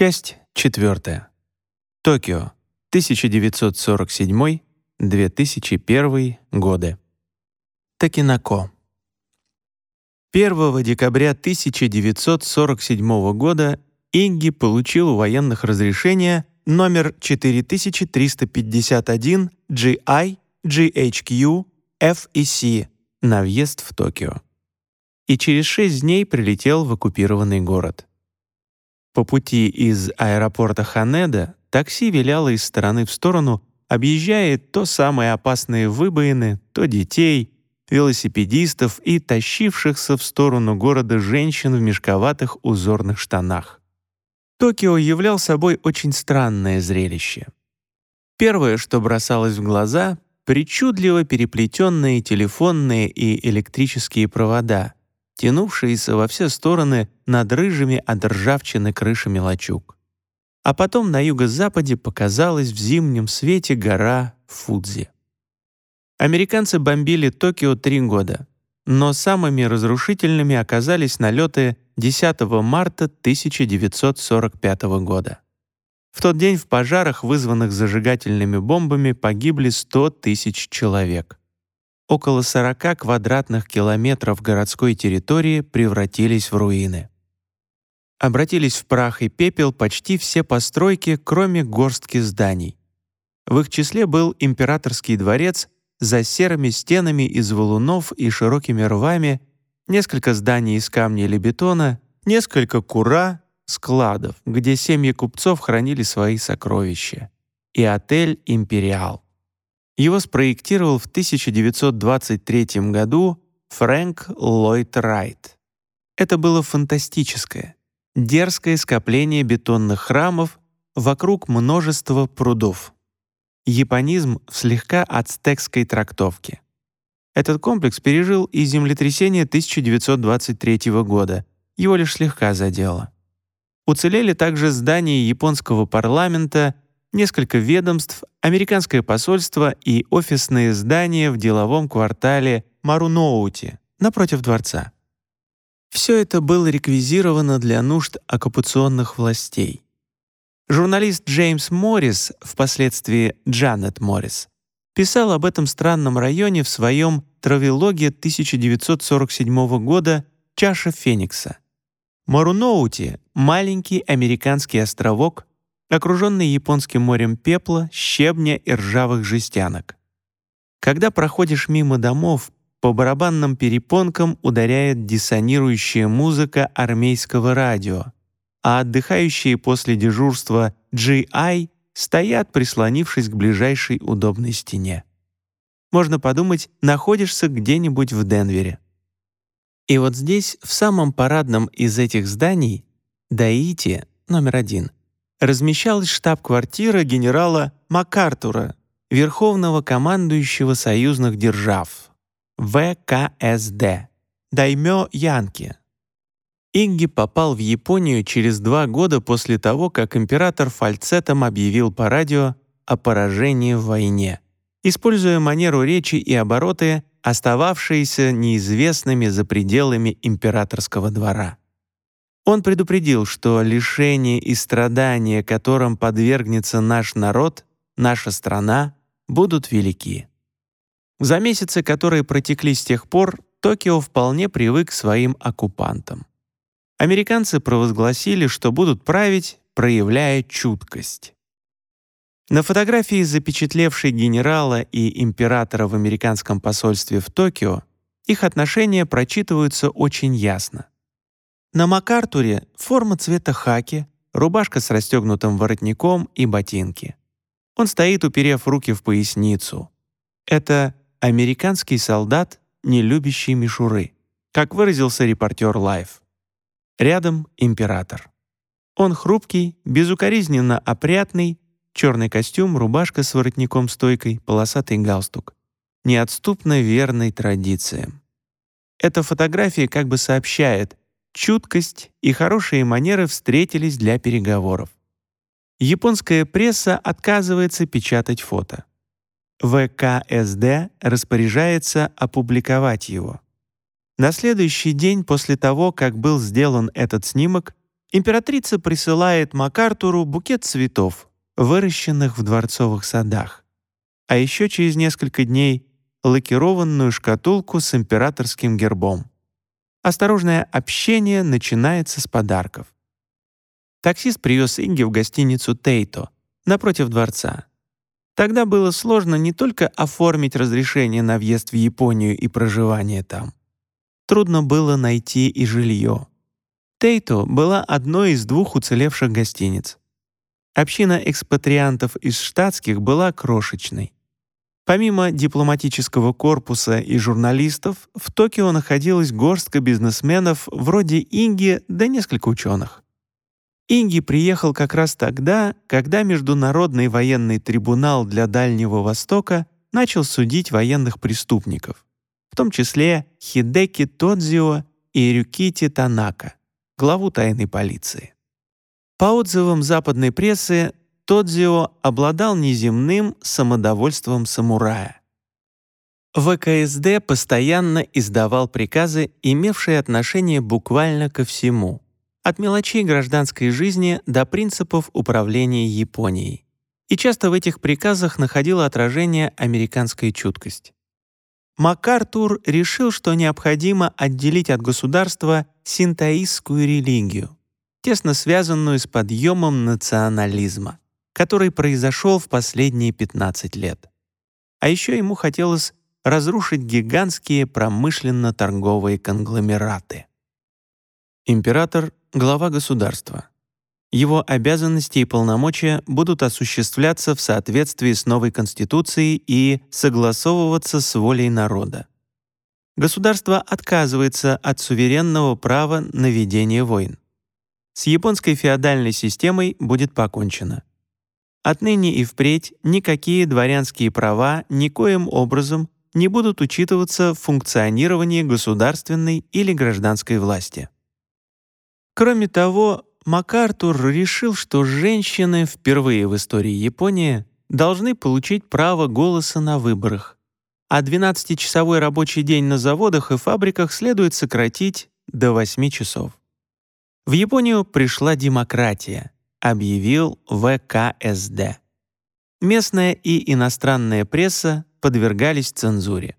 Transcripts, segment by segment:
Часть четвертая. Токио, 1947-2001 годы. Токинако. 1 декабря 1947 года Инги получил у военных разрешение номер 4351 GI GHQ FEC на въезд в Токио. И через шесть дней прилетел в оккупированный город. По пути из аэропорта Ханеда такси виляло из стороны в сторону, объезжая то самые опасные выбоины, то детей, велосипедистов и тащившихся в сторону города женщин в мешковатых узорных штанах. Токио являл собой очень странное зрелище. Первое, что бросалось в глаза — причудливо переплетенные телефонные и электрические провода, тянувшиеся во все стороны над рыжими от ржавчины крышами лачуг. А потом на юго-западе показалась в зимнем свете гора Фудзи. Американцы бомбили Токио три года, но самыми разрушительными оказались налеты 10 марта 1945 года. В тот день в пожарах, вызванных зажигательными бомбами, погибли 100 тысяч человек. Около 40 квадратных километров городской территории превратились в руины. Обратились в прах и пепел почти все постройки, кроме горстки зданий. В их числе был императорский дворец за серыми стенами из валунов и широкими рвами, несколько зданий из камня или бетона, несколько кура, складов, где семьи купцов хранили свои сокровища, и отель «Империал». Его спроектировал в 1923 году Фрэнк Ллойд Райт. Это было фантастическое, дерзкое скопление бетонных храмов вокруг множества прудов японизм в слегка ацтекской трактовке. Этот комплекс пережил и землетрясение 1923 года, его лишь слегка задело. Уцелели также здания японского парламента, несколько ведомств, американское посольство и офисные здания в деловом квартале Маруноути напротив дворца. Все это было реквизировано для нужд оккупационных властей. Журналист Джеймс Моррис, впоследствии Джанет Моррис, писал об этом странном районе в своем травелоге 1947 года «Чаша Феникса». Маруноути — маленький американский островок, окруженный Японским морем пепла, щебня и ржавых жестянок. Когда проходишь мимо домов, по барабанным перепонкам ударяет диссонирующая музыка армейского радио — а отдыхающие после дежурства GI стоят, прислонившись к ближайшей удобной стене. Можно подумать, находишься где-нибудь в Денвере. И вот здесь, в самом парадном из этих зданий, Даити, номер один, размещалась штаб-квартира генерала МакАртура, верховного командующего союзных держав, ВКСД, Даймё Янки, Инги попал в Японию через два года после того, как император фальцетом объявил по радио о поражении в войне, используя манеру речи и обороты, остававшиеся неизвестными за пределами императорского двора. Он предупредил, что лишение и страдания, которым подвергнется наш народ, наша страна, будут велики. За месяцы, которые протекли с тех пор, Токио вполне привык к своим оккупантам американцы провозгласили, что будут править, проявляя чуткость. На фотографии, запечатлевшей генерала и императора в американском посольстве в Токио, их отношения прочитываются очень ясно. На МакАртуре форма цвета хаки, рубашка с расстегнутым воротником и ботинки. Он стоит, уперев руки в поясницу. Это американский солдат, не любящий мишуры, как выразился репортер Life. Рядом император. Он хрупкий, безукоризненно опрятный, черный костюм, рубашка с воротником-стойкой, полосатый галстук. Неотступно верный традициям. Эта фотография как бы сообщает, чуткость и хорошие манеры встретились для переговоров. Японская пресса отказывается печатать фото. ВКСД распоряжается опубликовать его. На следующий день после того, как был сделан этот снимок, императрица присылает МакАртуру букет цветов, выращенных в дворцовых садах. А еще через несколько дней лакированную шкатулку с императорским гербом. Осторожное общение начинается с подарков. Таксист привез Инги в гостиницу «Тейто» напротив дворца. Тогда было сложно не только оформить разрешение на въезд в Японию и проживание там. Трудно было найти и жилье. Тейто была одной из двух уцелевших гостиниц. Община экспатриантов из штатских была крошечной. Помимо дипломатического корпуса и журналистов, в Токио находилась горстка бизнесменов вроде Инги да несколько ученых. Инги приехал как раз тогда, когда Международный военный трибунал для Дальнего Востока начал судить военных преступников, в том числе Хидеки Тодзио и Рюкити Танака, главу тайной полиции. По отзывам западной прессы, Тодзио обладал неземным самодовольством самурая. ВКСД постоянно издавал приказы, имевшие отношение буквально ко всему, от мелочей гражданской жизни до принципов управления Японией. И часто в этих приказах находила отражение американская чуткость. МакАртур решил, что необходимо отделить от государства синтоистскую религию, тесно связанную с подъемом национализма который произошел в последние 15 лет. А еще ему хотелось разрушить гигантские промышленно-торговые конгломераты. Император — глава государства. Его обязанности и полномочия будут осуществляться в соответствии с новой Конституцией и согласовываться с волей народа. Государство отказывается от суверенного права на ведение войн. С японской феодальной системой будет покончено. Отныне и впредь никакие дворянские права никоим образом не будут учитываться в функционировании государственной или гражданской власти. Кроме того, МакАртур решил, что женщины впервые в истории Японии должны получить право голоса на выборах, а 12-часовой рабочий день на заводах и фабриках следует сократить до 8 часов. В Японию пришла демократия — объявил ВКСД. Местная и иностранная пресса подвергались цензуре.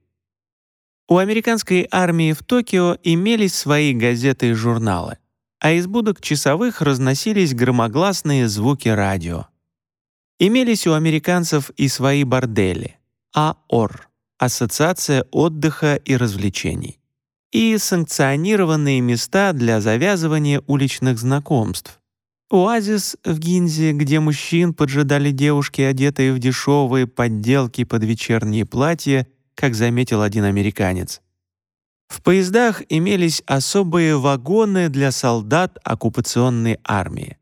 У американской армии в Токио имелись свои газеты и журналы, а из будок часовых разносились громогласные звуки радио. Имелись у американцев и свои бордели — АОР — Ассоциация отдыха и развлечений и санкционированные места для завязывания уличных знакомств, Оазис в Гинзе, где мужчин поджидали девушки, одетые в дешевые подделки под вечерние платья, как заметил один американец. В поездах имелись особые вагоны для солдат оккупационной армии.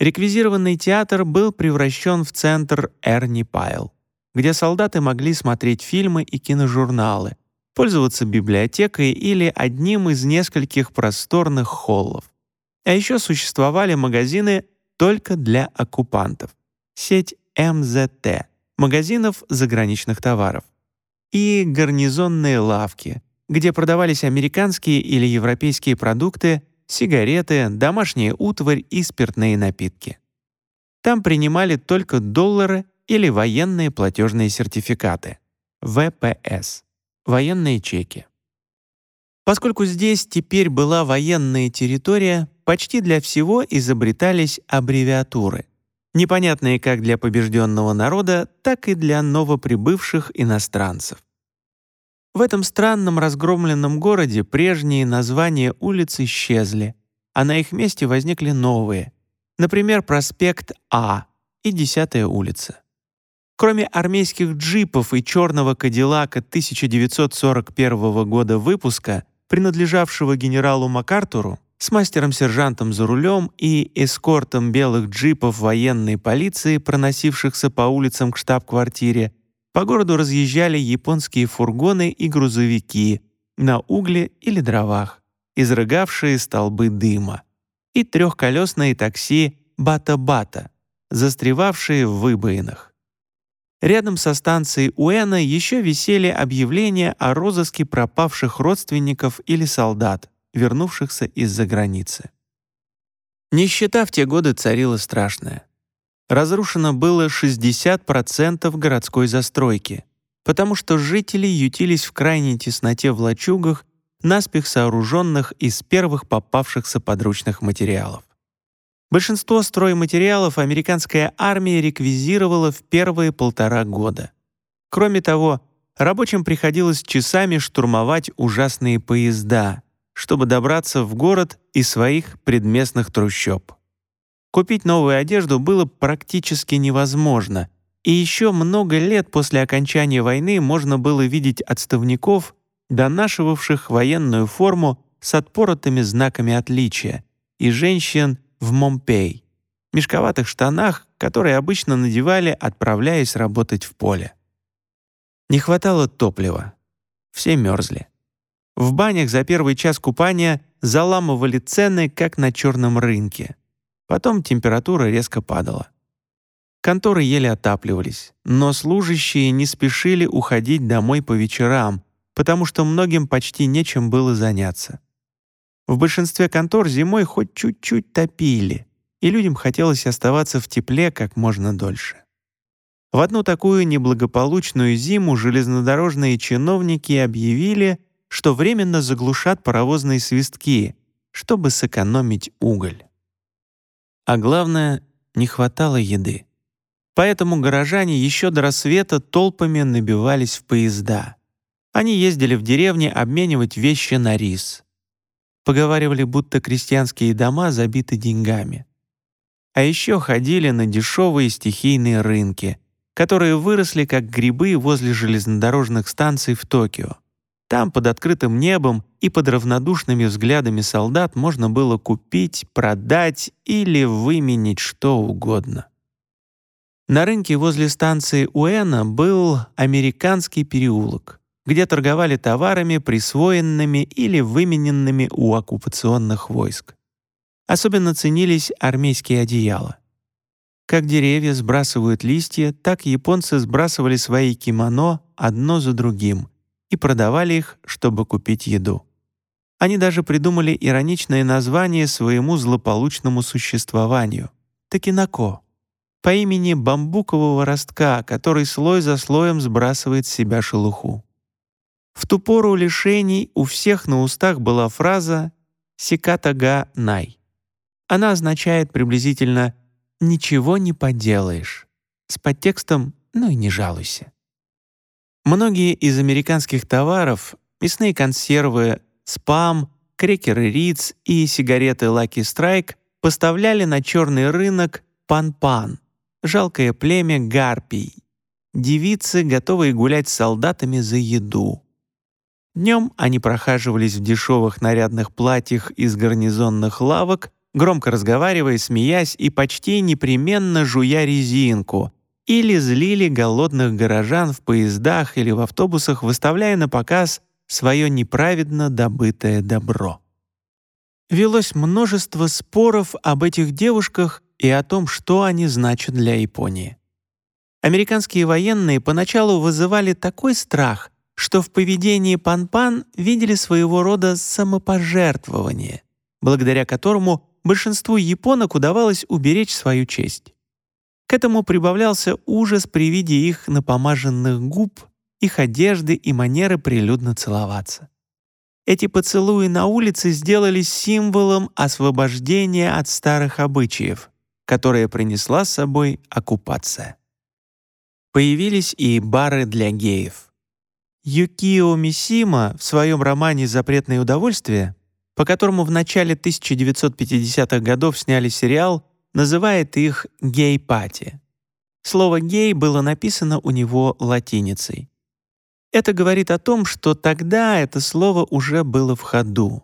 Реквизированный театр был превращен в центр Эрни Пайл, где солдаты могли смотреть фильмы и киножурналы, пользоваться библиотекой или одним из нескольких просторных холлов. А еще существовали магазины только для оккупантов. Сеть МЗТ — магазинов заграничных товаров. И гарнизонные лавки, где продавались американские или европейские продукты, сигареты, домашняя утварь и спиртные напитки. Там принимали только доллары или военные платежные сертификаты — ВПС — военные чеки. Поскольку здесь теперь была военная территория, почти для всего изобретались аббревиатуры, непонятные как для побежденного народа, так и для новоприбывших иностранцев. В этом странном разгромленном городе прежние названия улиц исчезли, а на их месте возникли новые, например, проспект А и 10-я улица. Кроме армейских джипов и черного кадиллака 1941 года выпуска, принадлежавшего генералу МакАртуру, с мастером-сержантом за рулем и эскортом белых джипов военной полиции, проносившихся по улицам к штаб-квартире, по городу разъезжали японские фургоны и грузовики на угле или дровах, изрыгавшие столбы дыма, и трехколесные такси «Бата-Бата», застревавшие в выбоинах. Рядом со станцией Уэна еще висели объявления о розыске пропавших родственников или солдат, вернувшихся из-за границы. Нищета в те годы царила страшная. Разрушено было 60% городской застройки, потому что жители ютились в крайней тесноте в лачугах, наспех сооруженных из первых попавшихся подручных материалов. Большинство стройматериалов американская армия реквизировала в первые полтора года. Кроме того, рабочим приходилось часами штурмовать ужасные поезда, чтобы добраться в город из своих предместных трущоб. Купить новую одежду было практически невозможно, и еще много лет после окончания войны можно было видеть отставников, донашивавших военную форму с отпоротыми знаками отличия, и женщин в Момпей, мешковатых штанах, которые обычно надевали, отправляясь работать в поле. Не хватало топлива. Все мерзли. В банях за первый час купания заламывали цены, как на черном рынке. Потом температура резко падала. Конторы еле отапливались, но служащие не спешили уходить домой по вечерам, потому что многим почти нечем было заняться. В большинстве контор зимой хоть чуть-чуть топили, и людям хотелось оставаться в тепле как можно дольше. В одну такую неблагополучную зиму железнодорожные чиновники объявили, что временно заглушат паровозные свистки, чтобы сэкономить уголь. А главное, не хватало еды. Поэтому горожане еще до рассвета толпами набивались в поезда. Они ездили в деревни обменивать вещи на рис. Поговаривали, будто крестьянские дома забиты деньгами. А еще ходили на дешевые стихийные рынки, которые выросли как грибы возле железнодорожных станций в Токио. Там под открытым небом и под равнодушными взглядами солдат можно было купить, продать или выменить что угодно. На рынке возле станции Уэна был американский переулок где торговали товарами, присвоенными или вымененными у оккупационных войск. Особенно ценились армейские одеяла. Как деревья сбрасывают листья, так японцы сбрасывали свои кимоно одно за другим и продавали их, чтобы купить еду. Они даже придумали ироничное название своему злополучному существованию — Такинако, по имени бамбукового ростка, который слой за слоем сбрасывает с себя шелуху. В ту пору лишений у всех на устах была фраза «сикатага най». Она означает приблизительно «ничего не поделаешь» с подтекстом «ну и не жалуйся». Многие из американских товаров — мясные консервы, спам, крекеры Риц и сигареты Lucky Strike — поставляли на черный рынок пан-пан, жалкое племя гарпий, девицы, готовые гулять с солдатами за еду. Днем они прохаживались в дешевых нарядных платьях из гарнизонных лавок, громко разговаривая, смеясь и почти непременно жуя резинку, или злили голодных горожан в поездах или в автобусах, выставляя на показ свое неправедно добытое добро. Велось множество споров об этих девушках и о том, что они значат для Японии. Американские военные поначалу вызывали такой страх, что в поведении Пан-Пан видели своего рода самопожертвование, благодаря которому большинству японок удавалось уберечь свою честь. К этому прибавлялся ужас при виде их напомаженных губ, их одежды и манеры прилюдно целоваться. Эти поцелуи на улице сделались символом освобождения от старых обычаев, которые принесла с собой оккупация. Появились и бары для геев. Юкио Мисима в своем романе «Запретное удовольствие», по которому в начале 1950-х годов сняли сериал, называет их «гей-пати». Слово «гей» было написано у него латиницей. Это говорит о том, что тогда это слово уже было в ходу.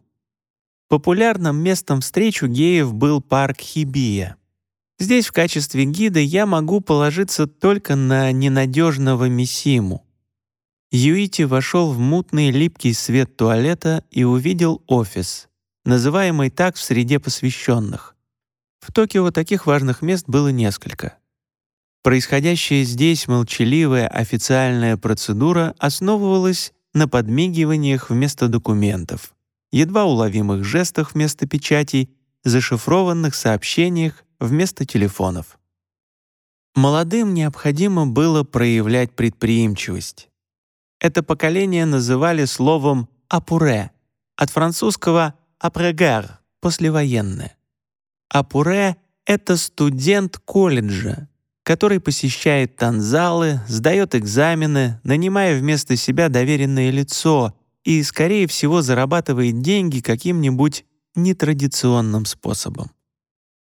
Популярным местом встреч у геев был парк Хибия. Здесь в качестве гида я могу положиться только на ненадежного Мисиму. Юити вошел в мутный липкий свет туалета и увидел офис, называемый так в среде посвященных. В Токио таких важных мест было несколько. Происходящая здесь молчаливая официальная процедура основывалась на подмигиваниях вместо документов, едва уловимых жестах вместо печатей зашифрованных сообщениях вместо телефонов. Молодым необходимо было проявлять предприимчивость. Это поколение называли словом «апуре», от французского «апрегар» — послевоенное. Апуре — это студент колледжа, который посещает танзалы, сдает экзамены, нанимая вместо себя доверенное лицо и, скорее всего, зарабатывает деньги каким-нибудь нетрадиционным способом.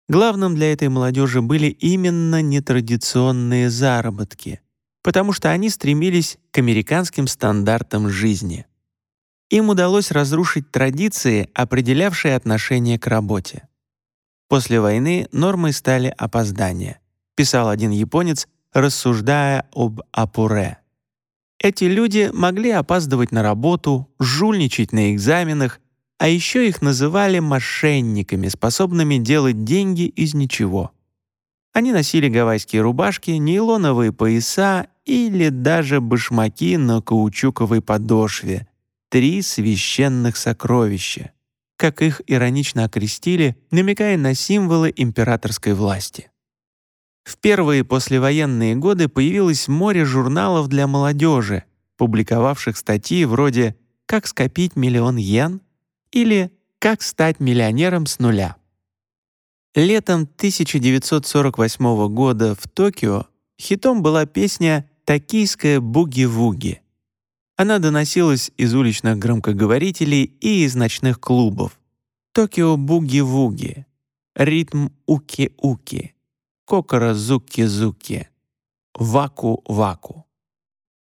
Главным для этой молодежи были именно нетрадиционные заработки, потому что они стремились к американским стандартам жизни. Им удалось разрушить традиции, определявшие отношение к работе. После войны нормой стали опоздания, писал один японец, рассуждая об апуре. Эти люди могли опаздывать на работу, жульничать на экзаменах, а еще их называли мошенниками, способными делать деньги из ничего. Они носили гавайские рубашки, нейлоновые пояса или даже башмаки на каучуковой подошве. Три священных сокровища, как их иронично окрестили, намекая на символы императорской власти. В первые послевоенные годы появилось море журналов для молодежи, публиковавших статьи вроде «Как скопить миллион йен» или «Как стать миллионером с нуля». Летом 1948 года в Токио хитом была песня «Токийская буги-вуги». Она доносилась из уличных громкоговорителей и из ночных клубов. «Токио буги-вуги», «Ритм уки-уки», «Кокора зуки-зуки», «Ваку-ваку».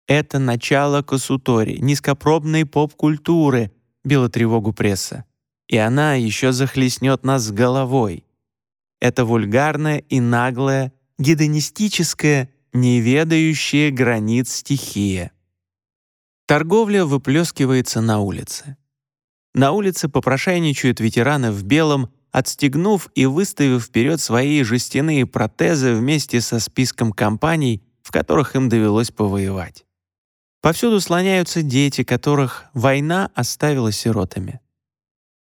Это начало косутори, низкопробной поп-культуры, била тревогу пресса. И она еще захлестнет нас с головой. Это вульгарная и наглая, неведающая границ стихия. Торговля выплескивается на улице. На улице попрошайничают ветераны в белом, отстегнув и выставив вперед свои жестяные протезы вместе со списком компаний, в которых им довелось повоевать. Повсюду слоняются дети, которых война оставила сиротами.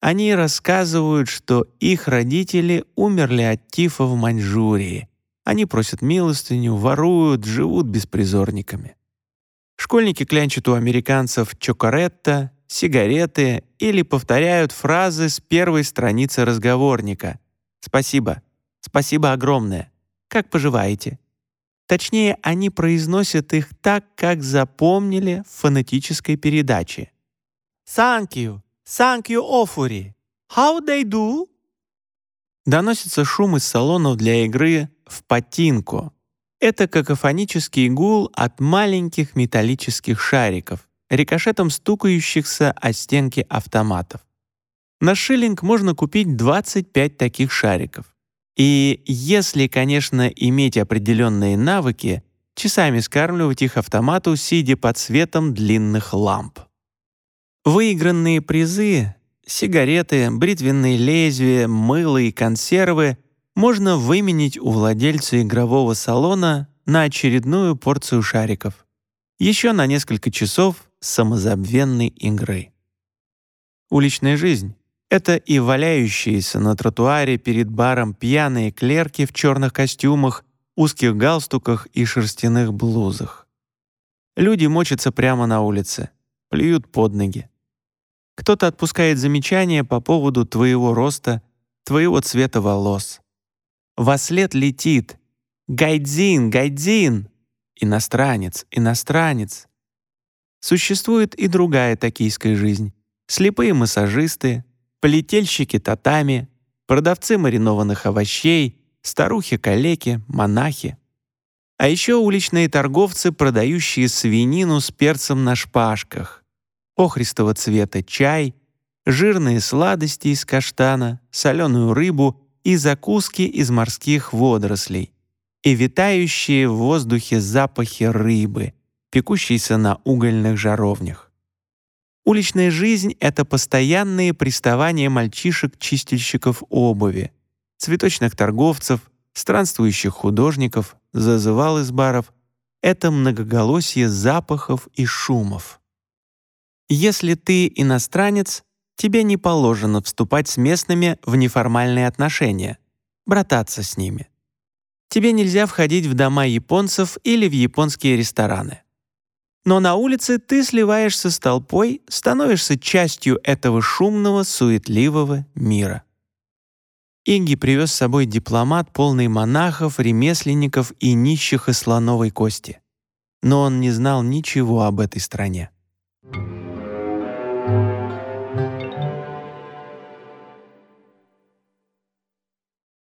Они рассказывают, что их родители умерли от тифа в Маньчжурии. Они просят милостыню, воруют, живут беспризорниками. Школьники клянчат у американцев чокоретто, сигареты или повторяют фразы с первой страницы разговорника. «Спасибо. Спасибо огромное. Как поживаете?» Точнее, они произносят их так, как запомнили в фонетической передаче. «Thank you! Thank you, Ofuri! How they do?» Доносится шум из салонов для игры в патинку. Это какофонический гул от маленьких металлических шариков, рикошетом стукающихся о стенки автоматов. На шиллинг можно купить 25 таких шариков. И если, конечно, иметь определенные навыки, часами скармливать их автомату, сидя под светом длинных ламп. Выигранные призы — сигареты, бритвенные лезвия, мыло и консервы — можно выменить у владельца игрового салона на очередную порцию шариков. Еще на несколько часов самозабвенной игры. Уличная жизнь это и валяющиеся на тротуаре перед баром пьяные клерки в черных костюмах, узких галстуках и шерстяных блузах. Люди мочатся прямо на улице, плюют под ноги. Кто-то отпускает замечания по поводу твоего роста, твоего цвета волос. Во след летит «Гайдзин! Гайдзин!» Иностранец, иностранец. Существует и другая токийская жизнь. Слепые массажисты, полетельщики татами, продавцы маринованных овощей, старухи-калеки, монахи. А еще уличные торговцы, продающие свинину с перцем на шпажках, охристого цвета чай, жирные сладости из каштана, соленую рыбу и закуски из морских водорослей и витающие в воздухе запахи рыбы, пекущейся на угольных жаровнях. Уличная жизнь — это постоянные приставания мальчишек-чистильщиков обуви, цветочных торговцев, странствующих художников, зазывал из баров. Это многоголосие запахов и шумов. Если ты иностранец, тебе не положено вступать с местными в неформальные отношения, брататься с ними. Тебе нельзя входить в дома японцев или в японские рестораны. Но на улице ты сливаешься с толпой, становишься частью этого шумного, суетливого мира. Инги привез с собой дипломат, полный монахов, ремесленников и нищих из слоновой кости. Но он не знал ничего об этой стране.